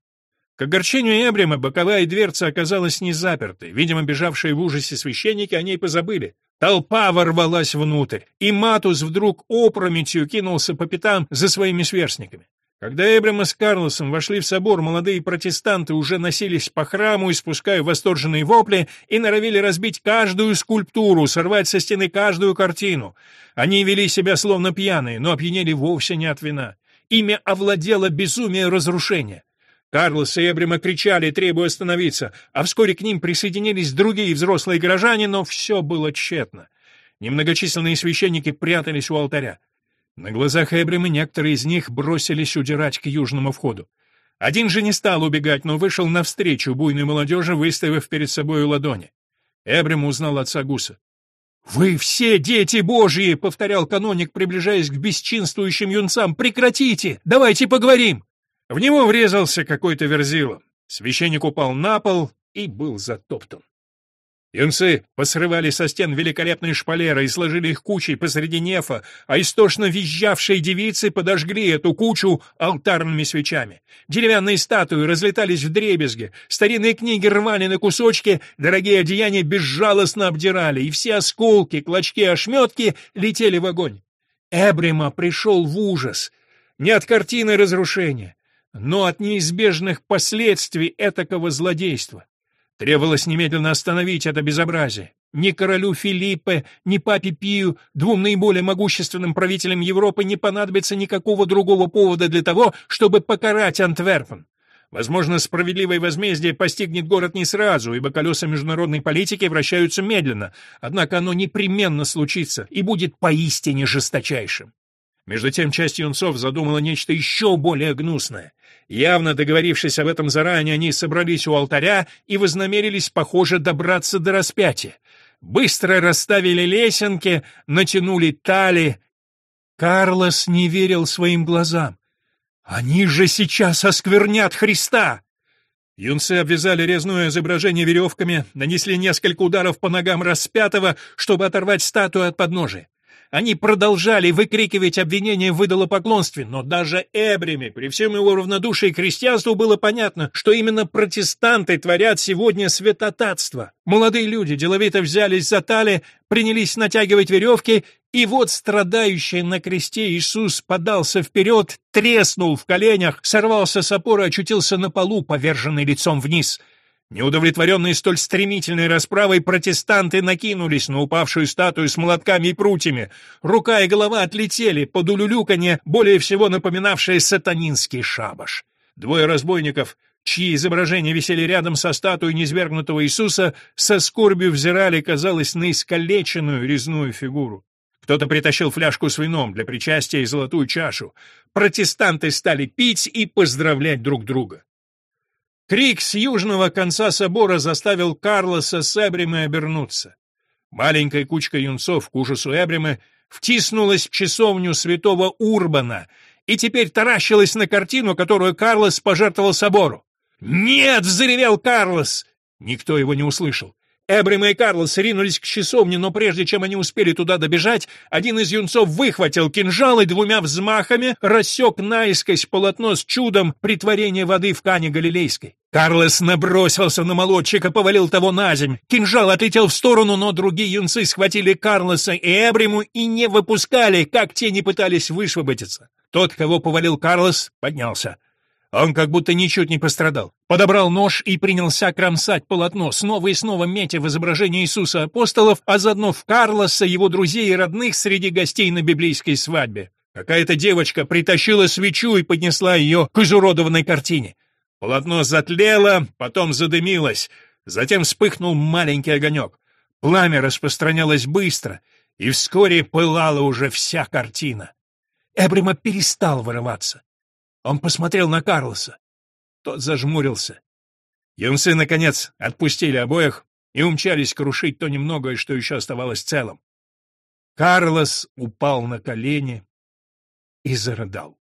К огорчению Эбрима боковая дверца оказалась не запертой. Видимо, бежавшие в ужасе священники о ней позабыли. Толпа ворвалась внутрь, и Матус вдруг опрометью кинулся по пятам за своими сверстниками. Когда Эбрема с Карлосом вошли в собор, молодые протестанты уже носились по храму, испуская восторженные вопли, и норовили разбить каждую скульптуру, сорвать со стены каждую картину. Они вели себя словно пьяные, но опьянели вовсе не от вина. Ими овладело безумие разрушения. Карлос и Эбрима кричали, требуя остановиться, а вскоре к ним присоединились другие взрослые горожане, но все было тщетно. Немногочисленные священники прятались у алтаря. На глазах Эбрима некоторые из них бросились удирать к южному входу. Один же не стал убегать, но вышел навстречу буйной молодежи, выставив перед собой ладони. Эбрем узнал отца Гуса. «Вы все дети Божьи!» — повторял каноник, приближаясь к бесчинствующим юнцам. «Прекратите! Давайте поговорим!» В него врезался какой-то верзила. Священник упал на пол и был затоптан. Юнцы посрывали со стен великолепные шпалеры и сложили их кучей посреди нефа, а истошно визжавшие девицы подожгли эту кучу алтарными свечами. Деревянные статуи разлетались в дребезги, старинные книги рвали на кусочки, дорогие одеяния безжалостно обдирали, и все осколки, клочки, ошметки летели в огонь. Эбрима пришел в ужас. Не от картины разрушения, но от неизбежных последствий этакого злодейства. Требовалось немедленно остановить это безобразие. Ни королю Филиппе, ни папе Пию, двум наиболее могущественным правителям Европы, не понадобится никакого другого повода для того, чтобы покарать Антверпен. Возможно, справедливое возмездие постигнет город не сразу, ибо колеса международной политики вращаются медленно, однако оно непременно случится и будет поистине жесточайшим. Между тем часть юнцов задумала нечто еще более гнусное. Явно договорившись об этом заранее, они собрались у алтаря и вознамерились, похоже, добраться до распятия. Быстро расставили лесенки, натянули тали. Карлос не верил своим глазам. «Они же сейчас осквернят Христа!» Юнцы обвязали резное изображение веревками, нанесли несколько ударов по ногам распятого, чтобы оторвать статую от подножия. Они продолжали выкрикивать обвинения в идолопоклонстве, но даже Эбреми, при всем его равнодушии к христианству, было понятно, что именно протестанты творят сегодня святотатство. Молодые люди деловито взялись за тали, принялись натягивать веревки, и вот страдающий на кресте Иисус подался вперед, треснул в коленях, сорвался с опоры, очутился на полу, поверженный лицом вниз — Неудовлетворенные столь стремительной расправой, протестанты накинулись на упавшую статую с молотками и прутьями. Рука и голова отлетели под улюлюканье, более всего напоминавшее сатанинский шабаш. Двое разбойников, чьи изображения висели рядом со статуей низвергнутого Иисуса, со скорбью взирали, казалось, на искалеченную резную фигуру. Кто-то притащил фляжку с вином для причастия и золотую чашу. Протестанты стали пить и поздравлять друг друга. Крик с южного конца собора заставил Карлоса с Эбрима обернуться. Маленькая кучка юнцов к ужасу Эбрима втиснулась в часовню святого Урбана и теперь таращилась на картину, которую Карлос пожертвовал собору. «Нет!» — взревел Карлос! Никто его не услышал. Эбрима и Карлос ринулись к часовне, но прежде чем они успели туда добежать, один из юнцов выхватил кинжал и двумя взмахами рассек наискось полотно с чудом притворения воды в Кане Галилейской. Карлос набросился на молодчика, повалил того на земь. Кинжал отлетел в сторону, но другие юнцы схватили Карлоса и Эбриму и не выпускали, как те не пытались высвободиться. Тот, кого повалил Карлос, поднялся. Он как будто ничуть не пострадал. Подобрал нож и принялся кромсать полотно, снова и снова метя в изображение Иисуса апостолов, а заодно в Карлоса, его друзей и родных среди гостей на библейской свадьбе. Какая-то девочка притащила свечу и поднесла ее к изуродованной картине. Полотно затлело, потом задымилось, затем вспыхнул маленький огонек. Пламя распространялось быстро, и вскоре пылала уже вся картина. Эбрима перестал вырываться. Он посмотрел на Карлоса. Тот зажмурился. Юнцы, наконец, отпустили обоих и умчались крушить то немногое, что еще оставалось целым. Карлос упал на колени и зарыдал.